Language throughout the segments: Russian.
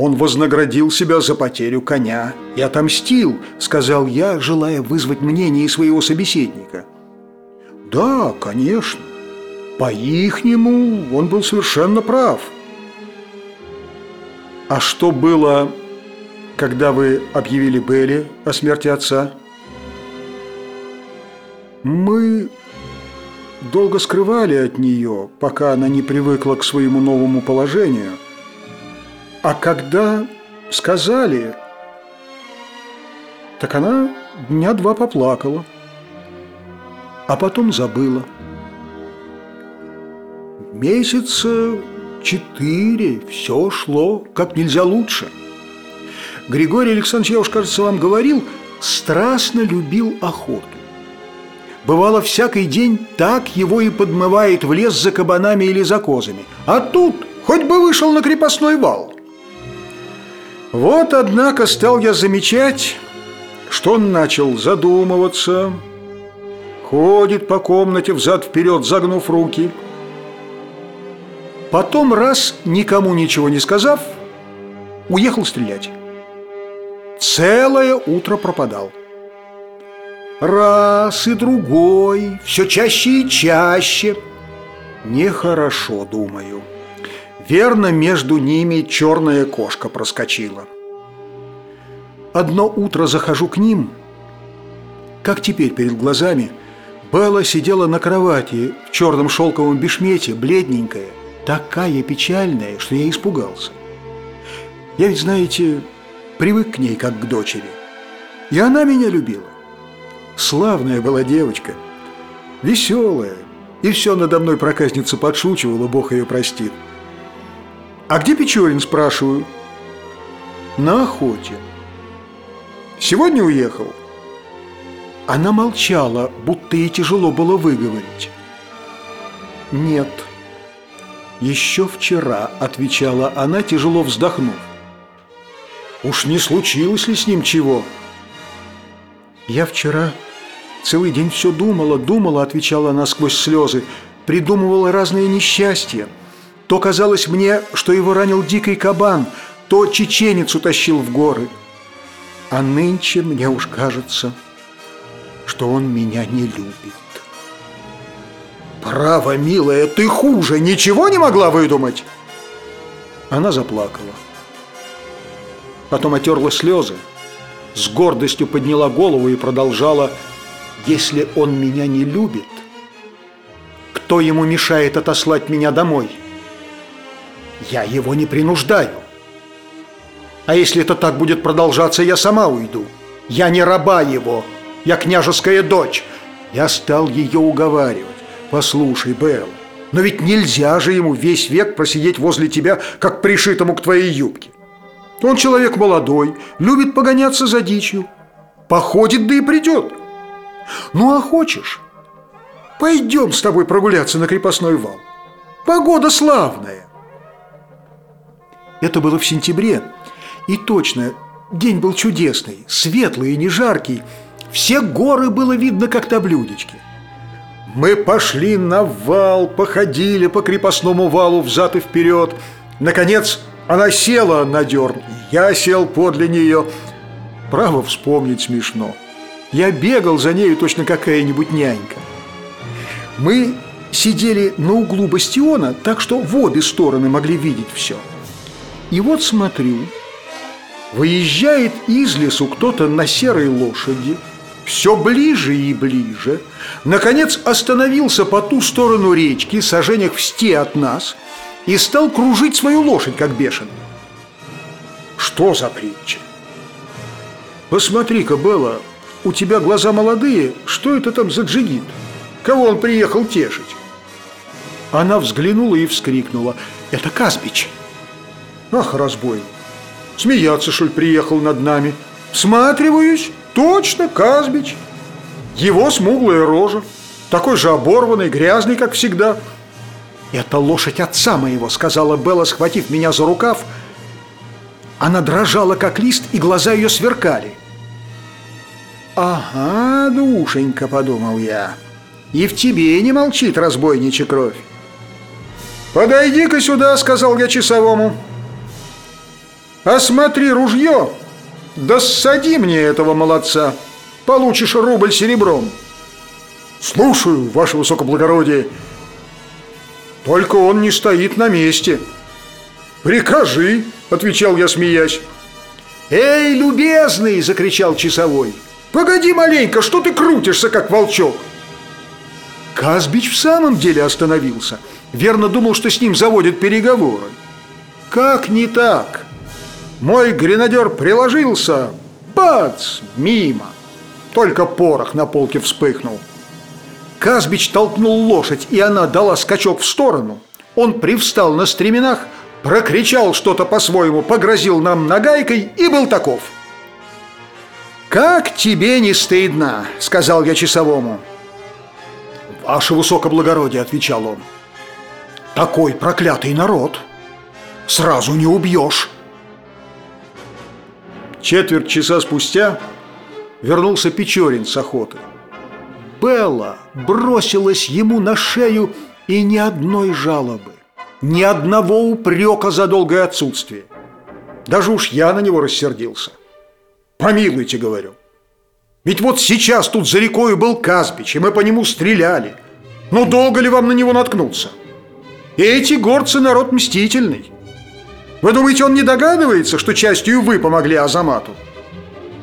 Он вознаградил себя за потерю коня и отомстил, сказал я, желая вызвать мнение своего собеседника. Да, конечно. По-ихнему он был совершенно прав. А что было, когда вы объявили Белли о смерти отца? Мы долго скрывали от нее, пока она не привыкла к своему новому положению – а когда сказали, так она дня два поплакала, а потом забыла. Месяца четыре все шло как нельзя лучше. Григорий Александрович, я уж, кажется, вам говорил, страстно любил охоту. Бывало, всякий день так его и подмывает в лес за кабанами или за козами. А тут хоть бы вышел на крепостной вал – вот, однако, стал я замечать, что он начал задумываться, ходит по комнате взад-вперед, загнув руки. Потом раз, никому ничего не сказав, уехал стрелять. Целое утро пропадал. Раз и другой, все чаще и чаще. Нехорошо, думаю. Верно, между ними черная кошка проскочила. Одно утро захожу к ним, как теперь перед глазами, Белла сидела на кровати в черном шелковом бешмете, бледненькая, такая печальная, что я испугался. Я ведь, знаете, привык к ней, как к дочери. И она меня любила. Славная была девочка, веселая, и все надо мной проказница подшучивала, Бог ее простит. «А где Печорин?» – спрашиваю. «На охоте». «Сегодня уехал?» Она молчала, будто ей тяжело было выговорить. «Нет». «Еще вчера», – отвечала она, тяжело вздохнув. «Уж не случилось ли с ним чего?» «Я вчера целый день все думала, думала», – отвечала она сквозь слезы, «придумывала разные несчастья». То казалось мне, что его ранил дикий кабан, то чеченец утащил в горы. А нынче мне уж кажется, что он меня не любит. «Право, милая, ты хуже, ничего не могла выдумать?» Она заплакала. Потом отерла слезы, с гордостью подняла голову и продолжала «Если он меня не любит, кто ему мешает отослать меня домой?» Я его не принуждаю. А если это так будет продолжаться, я сама уйду. Я не раба его, я княжеская дочь. Я стал ее уговаривать. Послушай, Белл, но ведь нельзя же ему весь век просидеть возле тебя, как пришитому к твоей юбке. Он человек молодой, любит погоняться за дичью. Походит, да и придет. Ну, а хочешь, пойдем с тобой прогуляться на крепостной вал. Погода славная. Это было в сентябре. И точно, день был чудесный, светлый и не жаркий. Все горы было видно, как на блюдечке. Мы пошли на вал, походили по крепостному валу взад и вперед. Наконец, она села на дерн, я сел подле нее. Право вспомнить смешно. Я бегал за нею точно какая-нибудь нянька. Мы сидели на углу бастиона, так что в обе стороны могли видеть все. И вот смотрю, выезжает из лесу кто-то на серой лошади, все ближе и ближе, наконец остановился по ту сторону речки, сожжениях в сте от нас, и стал кружить свою лошадь, как бешеный. Что за притча? Посмотри-ка, Белла, у тебя глаза молодые, что это там за джигит? Кого он приехал тешить? Она взглянула и вскрикнула. Это Казбич. Ах, разбой! Смеяться, ли, приехал над нами? Всматриваюсь, точно, Казбич. Его смуглая рожа, такой же оборванный, грязный, как всегда. «Это лошадь отца моего», — сказала Белла, схватив меня за рукав. Она дрожала, как лист, и глаза ее сверкали. «Ага, душенька», — подумал я, — «и в тебе не молчит разбойничья кровь». «Подойди-ка сюда», — сказал я часовому. Осмотри ружье, да ссади мне этого молодца. Получишь рубль серебром. Слушаю, ваше высокоблагородие. Только он не стоит на месте. Прикажи, отвечал я, смеясь. «Эй, любезный!» – закричал часовой. «Погоди маленько, что ты крутишься, как волчок?» Казбич в самом деле остановился. Верно думал, что с ним заводят переговоры. Как не так? Мой гренадер приложился. Бац! Мимо. Только порох на полке вспыхнул. Казбич толкнул лошадь, и она дала скачок в сторону. Он привстал на стременах, прокричал что-то по-своему, погрозил нам нагайкой и был таков. «Как тебе не стыдно?» – сказал я часовому. «Ваше высокоблагородие», – отвечал он. «Такой проклятый народ! Сразу не убьешь!» Четверть часа спустя вернулся Печорин с охоты. Белла бросилась ему на шею и ни одной жалобы, ни одного упрека за долгое отсутствие. Даже уж я на него рассердился. «Помилуйте», — говорю, — ведь вот сейчас тут за рекой был Казбич, и мы по нему стреляли. Ну долго ли вам на него наткнуться? Эти горцы народ мстительный. Вы думаете, он не догадывается, что частью вы помогли Азамату?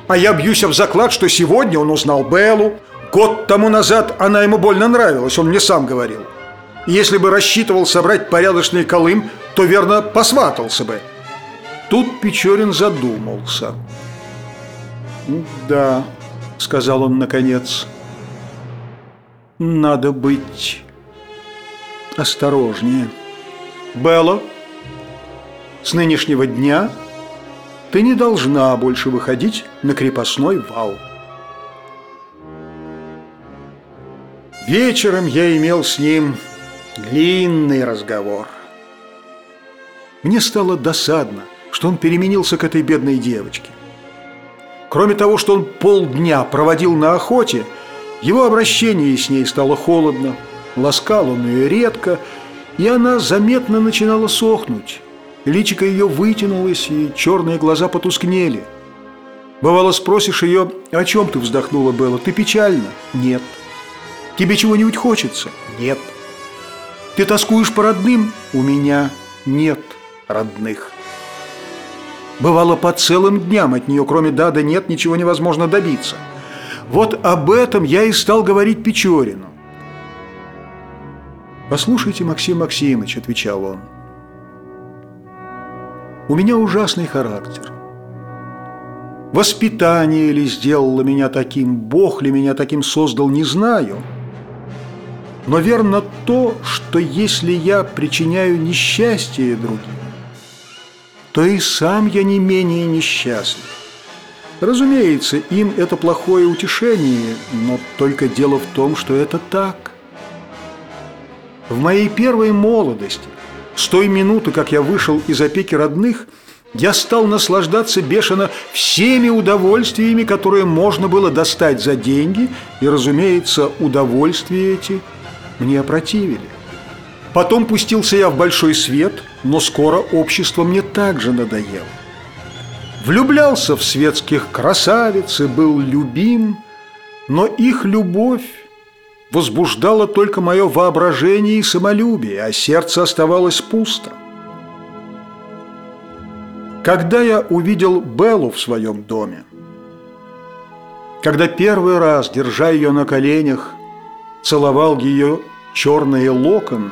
А я бьюсь об заклад, что сегодня он узнал Беллу. Год тому назад она ему больно нравилась, он мне сам говорил. Если бы рассчитывал собрать порядочный колым, то верно посватался бы. Тут Печорин задумался. Да, — сказал он наконец. «Надо быть осторожнее. Белла, с нынешнего дня ты не должна больше выходить на крепостной вал». Вечером я имел с ним длинный разговор. Мне стало досадно, что он переменился к этой бедной девочке. Кроме того, что он полдня проводил на охоте, его обращение с ней стало холодно, ласкал он ее редко, и она заметно начинала сохнуть. Личико ее вытянулось, и черные глаза потускнели. Бывало, спросишь ее, о чем ты вздохнула, Белла? Ты печальна? Нет. Тебе чего-нибудь хочется? Нет. Ты тоскуешь по родным? У меня нет родных. Бывало, по целым дням от нее, кроме «да» да «нет», ничего невозможно добиться. Вот об этом я и стал говорить Печорину. «Послушайте, Максим Максимович», – отвечал он, – «у меня ужасный характер. Воспитание ли сделало меня таким, Бог ли меня таким создал, не знаю. Но верно то, что если я причиняю несчастье другим, то и сам я не менее несчастлив. Разумеется, им это плохое утешение, но только дело в том, что это так. В моей первой молодости, с той минуты, как я вышел из опеки родных, я стал наслаждаться бешено всеми удовольствиями, которые можно было достать за деньги, и, разумеется, удовольствия эти мне опротивили. Потом пустился я в большой свет, но скоро общество мне также надоело. Влюблялся в светских красавиц и был любим, но их любовь возбуждала только мое воображение и самолюбие, а сердце оставалось пусто. Когда я увидел Беллу в своем доме, когда первый раз, держа ее на коленях, целовал ее черные локоны,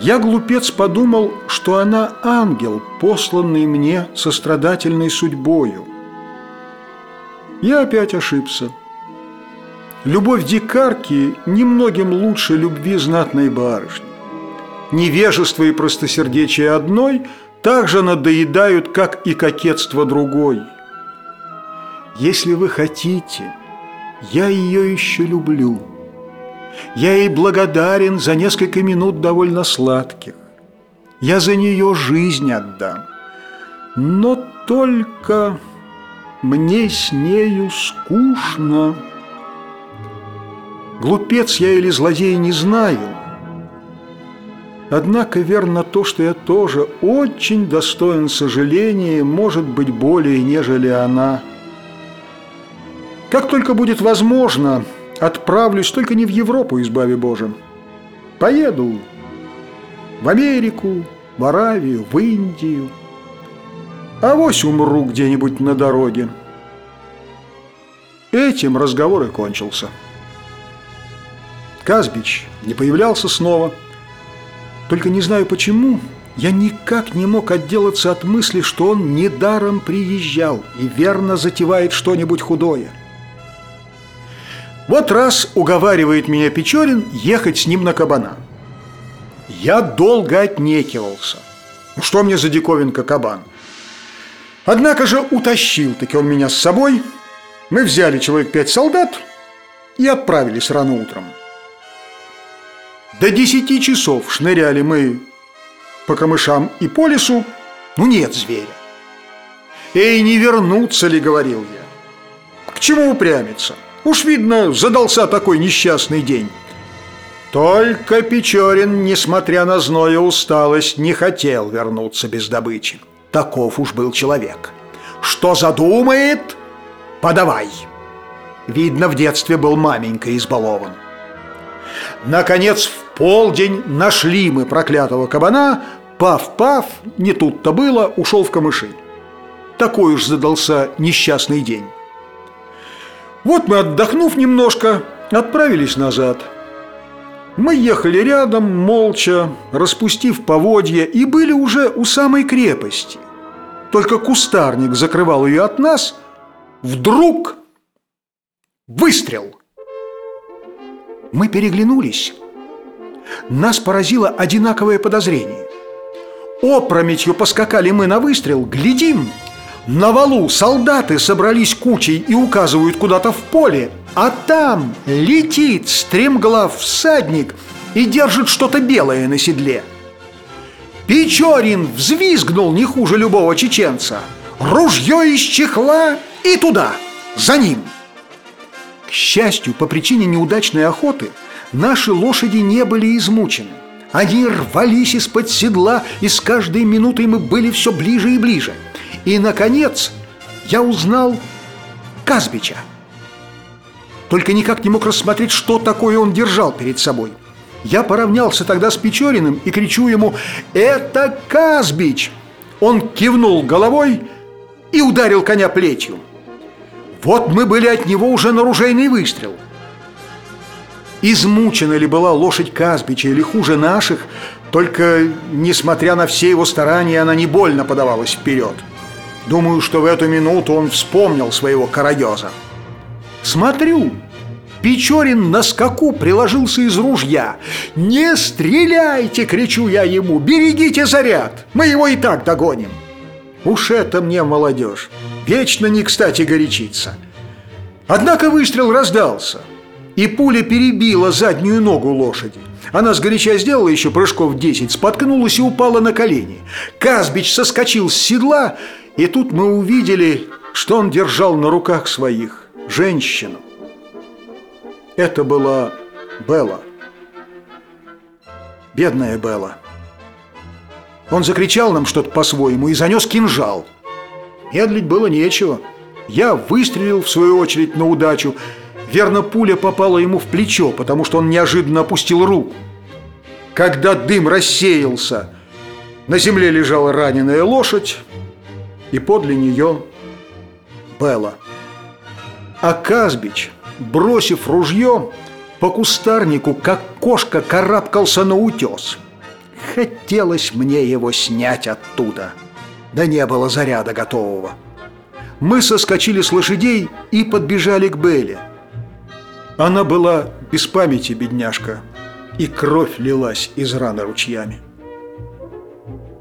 я, глупец, подумал, что она ангел, посланный мне сострадательной судьбою. Я опять ошибся. Любовь дикарки немногим лучше любви знатной барышни. Невежество и простосердечие одной также надоедают, как и кокетство другой. Если вы хотите, я ее еще люблю». Я ей благодарен за несколько минут довольно сладких. Я за нее жизнь отдам. Но только мне с нею скучно. Глупец я или злодей не знаю, Однако верно то, что я тоже очень достоин сожаления, может быть, более, нежели она. Как только будет возможно, отправлюсь, только не в Европу, избави Боже. Поеду в Америку, в Аравию, в Индию. А вось умру где-нибудь на дороге. Этим разговор и кончился. Казбич не появлялся снова. Только не знаю почему, я никак не мог отделаться от мысли, что он недаром приезжал и верно затевает что-нибудь худое. Вот раз уговаривает меня Печорин ехать с ним на кабана. Я долго отнекивался. Ну что мне за диковинка кабан? Однако же утащил-таки он меня с собой. Мы взяли человек пять солдат и отправились рано утром. До десяти часов шныряли мы по камышам и по лесу, ну нет зверя. «Эй, не вернуться ли?» — говорил я. «К чему упрямиться? Уж видно, задался такой несчастный день». Только Печорин, несмотря на зной усталость, не хотел вернуться без добычи. Таков уж был человек. Что задумает, подавай. Видно, в детстве был маменькой избалован. Наконец, в полдень нашли мы проклятого кабана. Пав-пав, не тут-то было, ушел в камыши. Такой уж задался несчастный день. Вот мы, отдохнув немножко, отправились назад – мы ехали рядом, молча, распустив поводья, и были уже у самой крепости. Только кустарник закрывал ее от нас. Вдруг выстрел. Мы переглянулись. Нас поразило одинаковое подозрение. Опрометью поскакали мы на выстрел, глядим – на валу солдаты собрались кучей и указывают куда-то в поле, а там летит стремглав всадник и держит что-то белое на седле. Печорин взвизгнул не хуже любого чеченца. Ружье из чехла и туда, за ним. К счастью, по причине неудачной охоты наши лошади не были измучены. Они рвались из-под седла, и с каждой минутой мы были все ближе и ближе – и, наконец, я узнал Казбича. Только никак не мог рассмотреть, что такое он держал перед собой. Я поравнялся тогда с Печориным и кричу ему «Это Казбич!» Он кивнул головой и ударил коня плетью. Вот мы были от него уже на ружейный выстрел. Измучена ли была лошадь Казбича или хуже наших, только, несмотря на все его старания, она не больно подавалась вперед. Думаю, что в эту минуту он вспомнил своего карагеза. Смотрю, Печорин на скаку приложился из ружья. «Не стреляйте!» – кричу я ему. «Берегите заряд! Мы его и так догоним!» Уж это мне молодежь. Вечно не кстати горячиться. Однако выстрел раздался, и пуля перебила заднюю ногу лошади. Она сгоряча сделала еще прыжков десять, споткнулась и упала на колени. Казбич соскочил с седла и тут мы увидели, что он держал на руках своих женщину. Это была Белла. Бедная Белла. Он закричал нам что-то по-своему и занес кинжал. Медлить было нечего. Я выстрелил, в свою очередь, на удачу. Верно, пуля попала ему в плечо, потому что он неожиданно опустил руку. Когда дым рассеялся, на земле лежала раненая лошадь, и подле нее Белла. А Казбич, бросив ружье, по кустарнику, как кошка, карабкался на утес. Хотелось мне его снять оттуда, да не было заряда готового. Мы соскочили с лошадей и подбежали к Белле. Она была без памяти, бедняжка, и кровь лилась из раны ручьями.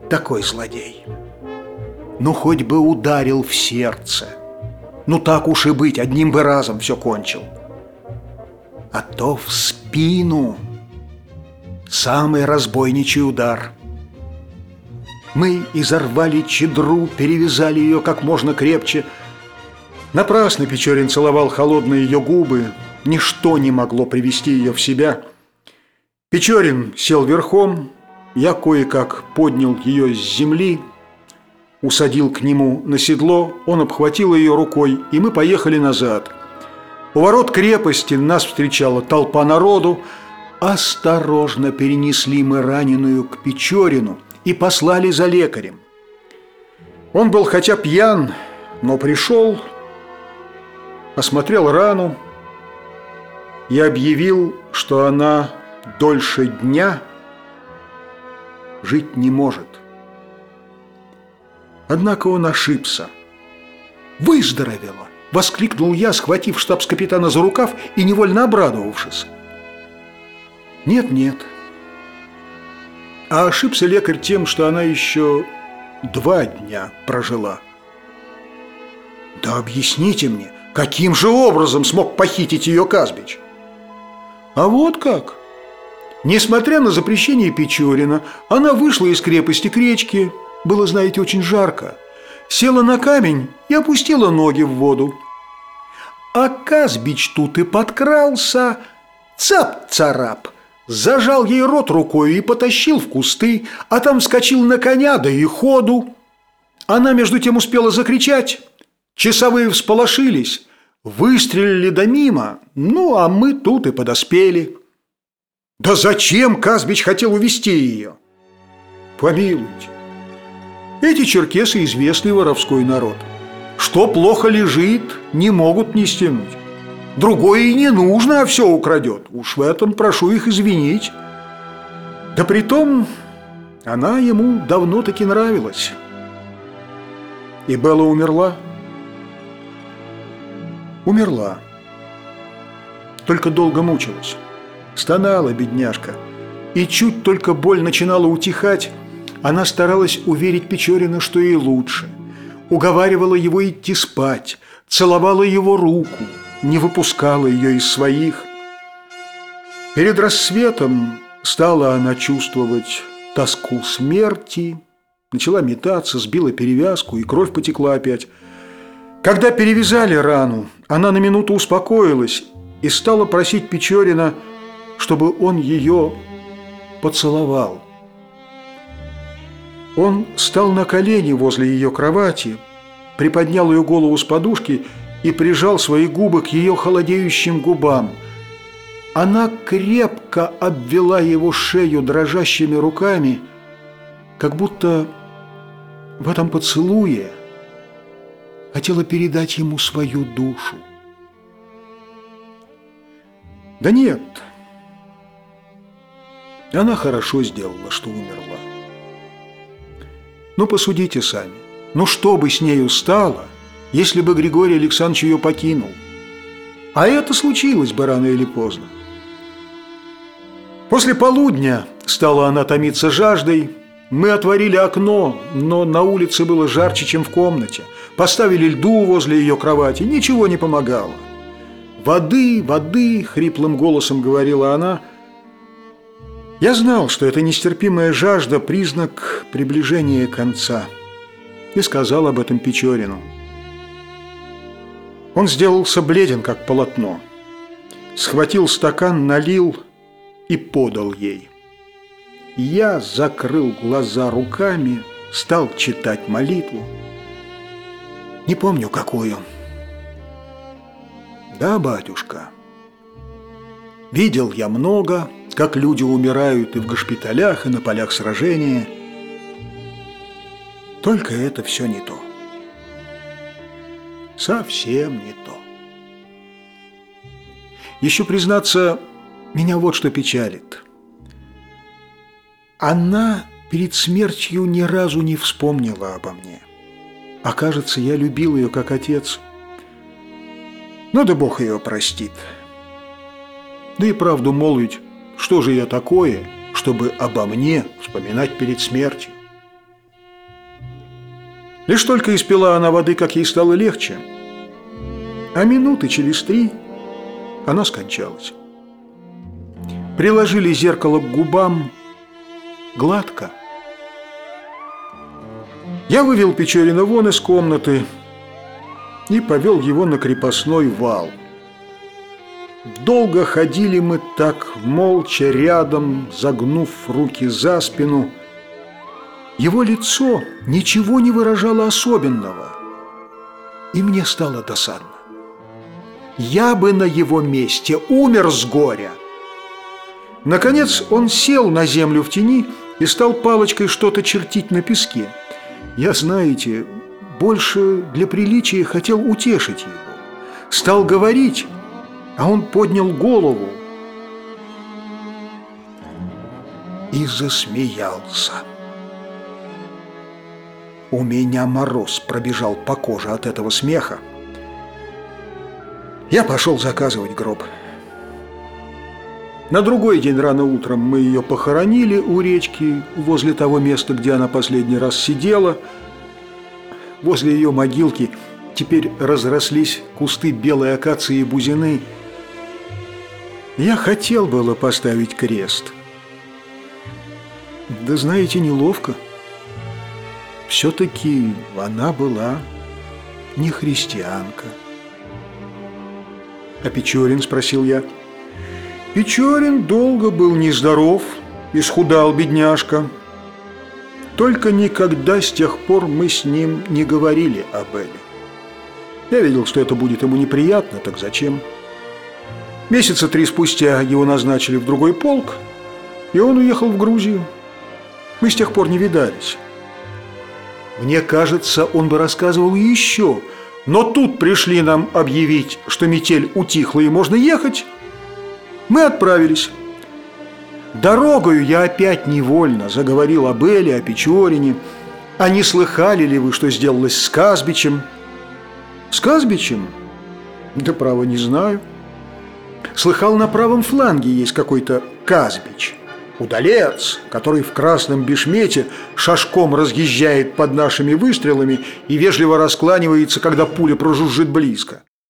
Такой злодей ну хоть бы ударил в сердце. Ну так уж и быть, одним бы разом все кончил. А то в спину. Самый разбойничий удар. Мы изорвали чедру, перевязали ее как можно крепче. Напрасно Печорин целовал холодные ее губы. Ничто не могло привести ее в себя. Печорин сел верхом, Я кое-как поднял ее с земли, усадил к нему на седло, он обхватил ее рукой, и мы поехали назад. У ворот крепости нас встречала толпа народу, осторожно перенесли мы раненую к Печорину и послали за лекарем. Он был хотя пьян, но пришел, осмотрел рану и объявил, что она дольше дня жить не может. Однако он ошибся. «Выздоровела!» – воскликнул я, схватив штабс-капитана за рукав и невольно обрадовавшись. «Нет-нет». А ошибся лекарь тем, что она еще два дня прожила. «Да объясните мне, каким же образом смог похитить ее Казбич?» «А вот как!» Несмотря на запрещение Печорина, она вышла из крепости к речке. Было, знаете, очень жарко. Села на камень и опустила ноги в воду. А Казбич тут и подкрался. Цап-царап! Зажал ей рот рукой и потащил в кусты, а там вскочил на коня, да и ходу. Она между тем успела закричать. Часовые всполошились, выстрелили до мимо, ну а мы тут и подоспели. Да зачем Казбич хотел увести ее? Помилуйте. Эти черкесы известный воровской народ. Что плохо лежит, не могут не стянуть. Другое и не нужно, а все украдет. Уж в этом прошу их извинить. Да притом, она ему давно-таки нравилась. И Белла умерла? Умерла. Только долго мучилась. Стонала бедняжка. И чуть только боль начинала утихать, она старалась уверить Печорина, что ей лучше. Уговаривала его идти спать, целовала его руку, не выпускала ее из своих. Перед рассветом стала она чувствовать тоску смерти, начала метаться, сбила перевязку, и кровь потекла опять. Когда перевязали рану, она на минуту успокоилась и стала просить Печорина – чтобы он ее поцеловал. Он стал на колени возле ее кровати, приподнял ее голову с подушки и прижал свои губы к ее холодеющим губам. Она крепко обвела его шею дрожащими руками, как будто в этом поцелуе хотела передать ему свою душу. Да нет, она хорошо сделала, что умерла. Но посудите сами. Ну что бы с нею стало, если бы Григорий Александрович ее покинул? А это случилось бы рано или поздно. После полудня стала она томиться жаждой. Мы отворили окно, но на улице было жарче, чем в комнате. Поставили льду возле ее кровати, ничего не помогало. «Воды, воды!» – хриплым голосом говорила она – я знал, что эта нестерпимая жажда – признак приближения конца, и сказал об этом Печорину. Он сделался бледен, как полотно, схватил стакан, налил и подал ей. Я закрыл глаза руками, стал читать молитву. Не помню, какую. Да, батюшка, видел я много – как люди умирают и в госпиталях, и на полях сражения. Только это все не то. Совсем не то. Еще, признаться, меня вот что печалит. Она перед смертью ни разу не вспомнила обо мне. А кажется, я любил ее как отец. Ну да Бог ее простит. Да и правду молвить, что же я такое, чтобы обо мне вспоминать перед смертью? Лишь только испила она воды, как ей стало легче, а минуты через три она скончалась. Приложили зеркало к губам гладко. Я вывел Печорина вон из комнаты и повел его на крепостной вал – Долго ходили мы так, молча рядом, загнув руки за спину. Его лицо ничего не выражало особенного, и мне стало досадно. Я бы на его месте умер с горя. Наконец он сел на землю в тени и стал палочкой что-то чертить на песке. Я, знаете, больше для приличия хотел утешить его. Стал говорить, а он поднял голову и засмеялся. У меня мороз пробежал по коже от этого смеха. Я пошел заказывать гроб. На другой день рано утром мы ее похоронили у речки, возле того места, где она последний раз сидела. Возле ее могилки теперь разрослись кусты белой акации и бузины – я хотел было поставить крест. Да знаете, неловко. Все-таки она была не христианка. «А Печорин?» – спросил я. Печорин долго был нездоров, исхудал бедняжка. Только никогда с тех пор мы с ним не говорили об Эле. Я видел, что это будет ему неприятно, так зачем? Месяца три спустя его назначили в другой полк, и он уехал в Грузию. Мы с тех пор не видались. Мне кажется, он бы рассказывал еще, но тут пришли нам объявить, что метель утихла и можно ехать. Мы отправились. Дорогою я опять невольно заговорил об Эле, о Печорине. А не слыхали ли вы, что сделалось с Казбичем? С Казбичем? Да право не знаю. Слыхал, на правом фланге есть какой-то Казбич. Удалец, который в красном бешмете шашком разъезжает под нашими выстрелами и вежливо раскланивается, когда пуля прожужжит близко.